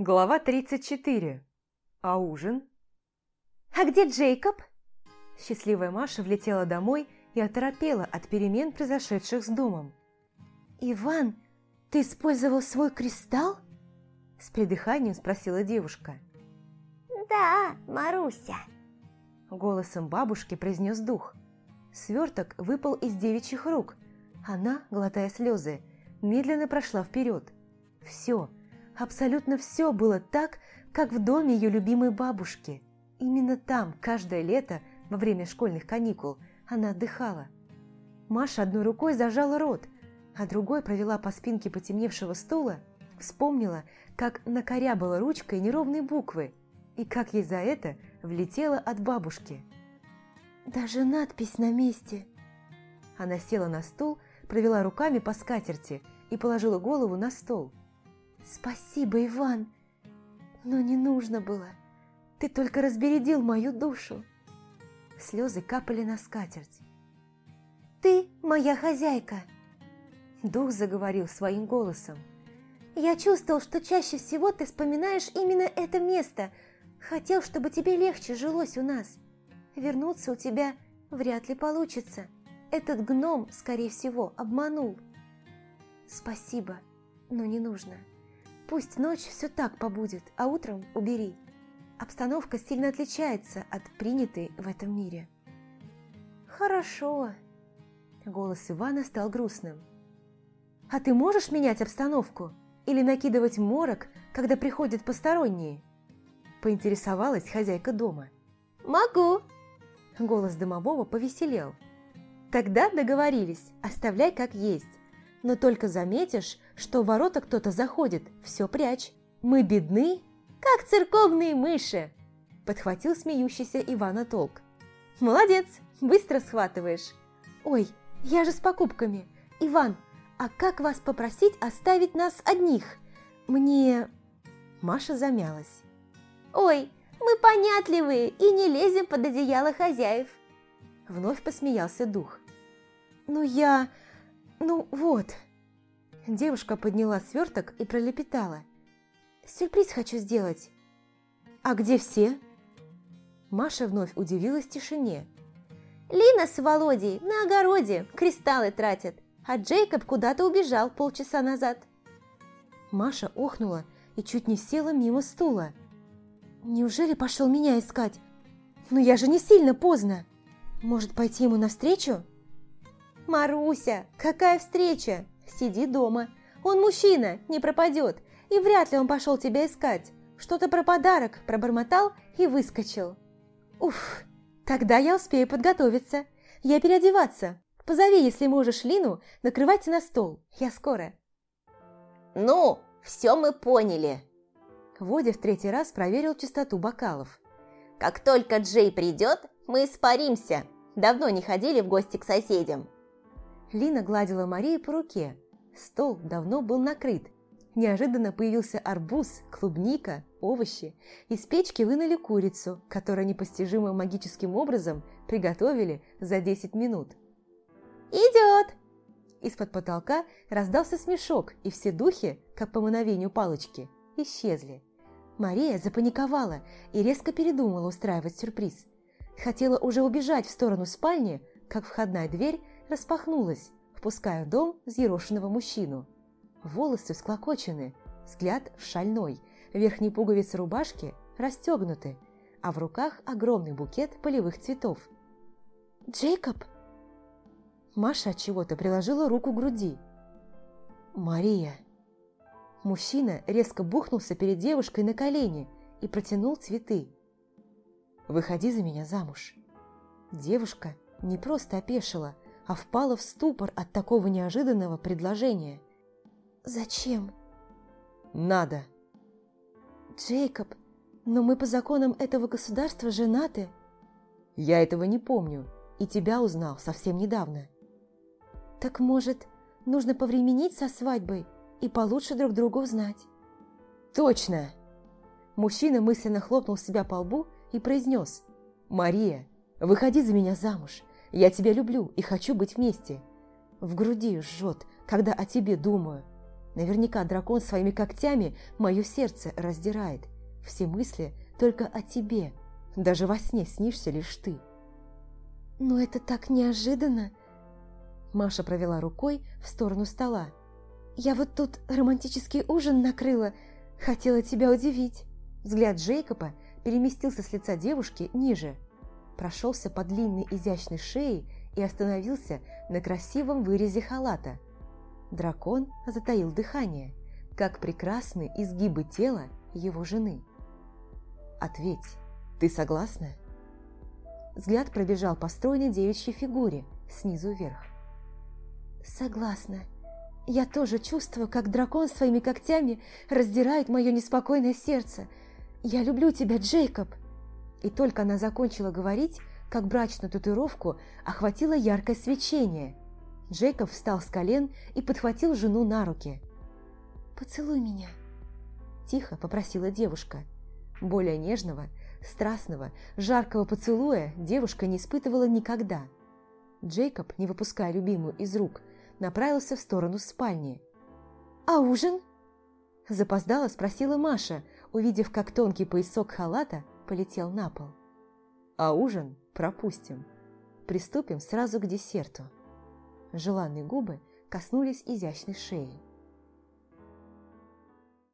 Глава 34. А ужин? «А где Джейкоб?» Счастливая Маша влетела домой и оторопела от перемен, произошедших с домом. «Иван, ты использовал свой кристалл?» С придыханием спросила девушка. «Да, Маруся», – голосом бабушки произнес дух. Сверток выпал из девичьих рук. Она, глотая слезы, медленно прошла вперед. Все, абсолютно все было так, как в доме ее любимой бабушки. Именно там, каждое лето, во время школьных каникул, она отдыхала. Маша одной рукой зажала рот, а другой провела по спинке потемневшего стула, вспомнила, как накорябала ручкой неровные буквы и как ей за это влетела от бабушки. «Даже надпись на месте!» Она села на стул, провела руками по скатерти и положила голову на стол. «Спасибо, Иван, но не нужно было. Ты только разбередил мою душу!» Слезы капали на скатерть. «Ты моя хозяйка!» Дух заговорил своим голосом. «Я чувствовал, что чаще всего ты вспоминаешь именно это место. Хотел, чтобы тебе легче жилось у нас. Вернуться у тебя вряд ли получится. Этот гном, скорее всего, обманул. Спасибо, но не нужно. Пусть ночь все так побудет, а утром убери. Обстановка сильно отличается от принятой в этом мире». «Хорошо». Голос Ивана стал грустным. «А ты можешь менять обстановку? Или накидывать морок, когда приходят посторонние?» Поинтересовалась хозяйка дома. «Могу!» Голос домового повеселел. «Тогда договорились, оставляй как есть. Но только заметишь, что в ворота кто-то заходит, все прячь. Мы бедны, как церковные мыши!» Подхватил смеющийся Ивана Толк. «Молодец, быстро схватываешь. Ой, я же с покупками. Иван, а как вас попросить оставить нас одних? Мне...» Маша замялась. «Ой, мы понятливые и не лезем под одеяло хозяев!» Вновь посмеялся дух. «Ну я... ну вот...» Девушка подняла сверток и пролепетала. «Сюрприз хочу сделать». «А где все?» Маша вновь удивилась тишине. «Лина с Володей на огороде кристаллы тратят а Джейкоб куда-то убежал полчаса назад. Маша охнула и чуть не села мимо стула. Неужели пошел меня искать? Но я же не сильно поздно. Может, пойти ему навстречу? Маруся, какая встреча? Сиди дома. Он мужчина, не пропадет. И вряд ли он пошел тебя искать. Что-то про подарок пробормотал и выскочил. Уф, тогда я успею подготовиться. Я переодеваться. Позови, если можешь, Лину, накрывайте на стол. Я скоро». «Ну, все мы поняли». Водя в третий раз проверил чистоту бокалов. «Как только Джей придет, мы испаримся. Давно не ходили в гости к соседям». Лина гладила Марию по руке. Стол давно был накрыт. Неожиданно появился арбуз, клубника, овощи. Из печки вынули курицу, которую непостижимым магическим образом приготовили за 10 минут. «Идет!» Из-под потолка раздался смешок, и все духи, как по мановению палочки, исчезли. Мария запаниковала и резко передумала устраивать сюрприз. Хотела уже убежать в сторону спальни, как входная дверь распахнулась, впуская в дом взъерошенного мужчину. Волосы склокочены, взгляд шальной, верхние пуговицы рубашки расстегнуты, а в руках огромный букет полевых цветов. «Джейкоб!» Маша от чего-то приложила руку к груди. «Мария!» Мужчина резко бухнулся перед девушкой на колени и протянул цветы. «Выходи за меня замуж». Девушка не просто опешила, а впала в ступор от такого неожиданного предложения. «Зачем?» «Надо». «Джейкоб, но мы по законам этого государства женаты». «Я этого не помню, и тебя узнал совсем недавно». Так может, нужно повременить со свадьбой и получше друг друга узнать? Точно! Мужчина мысленно хлопнул себя по лбу и произнес. «Мария, выходи за меня замуж. Я тебя люблю и хочу быть вместе. В груди жжет, когда о тебе думаю. Наверняка дракон своими когтями мое сердце раздирает. Все мысли только о тебе. Даже во сне снишься лишь ты. «Но это так неожиданно!» Маша провела рукой в сторону стола. «Я вот тут романтический ужин накрыла, хотела тебя удивить». Взгляд Джейкоба переместился с лица девушки ниже, прошелся по длинной изящной шее и остановился на красивом вырезе халата. Дракон затаил дыхание, как прекрасны изгибы тела его жены. «Ответь, ты согласна?» Взгляд пробежал по стройной девичьей фигуре снизу вверх. «Согласна. Я тоже чувствую, как дракон своими когтями раздирает мое неспокойное сердце. Я люблю тебя, Джейкоб!» И только она закончила говорить, как брачную татуировку охватило яркое свечение. Джейкоб встал с колен и подхватил жену на руки. «Поцелуй меня», – тихо попросила девушка. Более нежного, страстного, жаркого поцелуя девушка не испытывала никогда. Джейкоб, не выпуская любимую из рук, направился в сторону спальни. «А ужин?» Запоздала спросила Маша, увидев, как тонкий поясок халата полетел на пол. «А ужин пропустим. Приступим сразу к десерту». Желанные губы коснулись изящной шеи.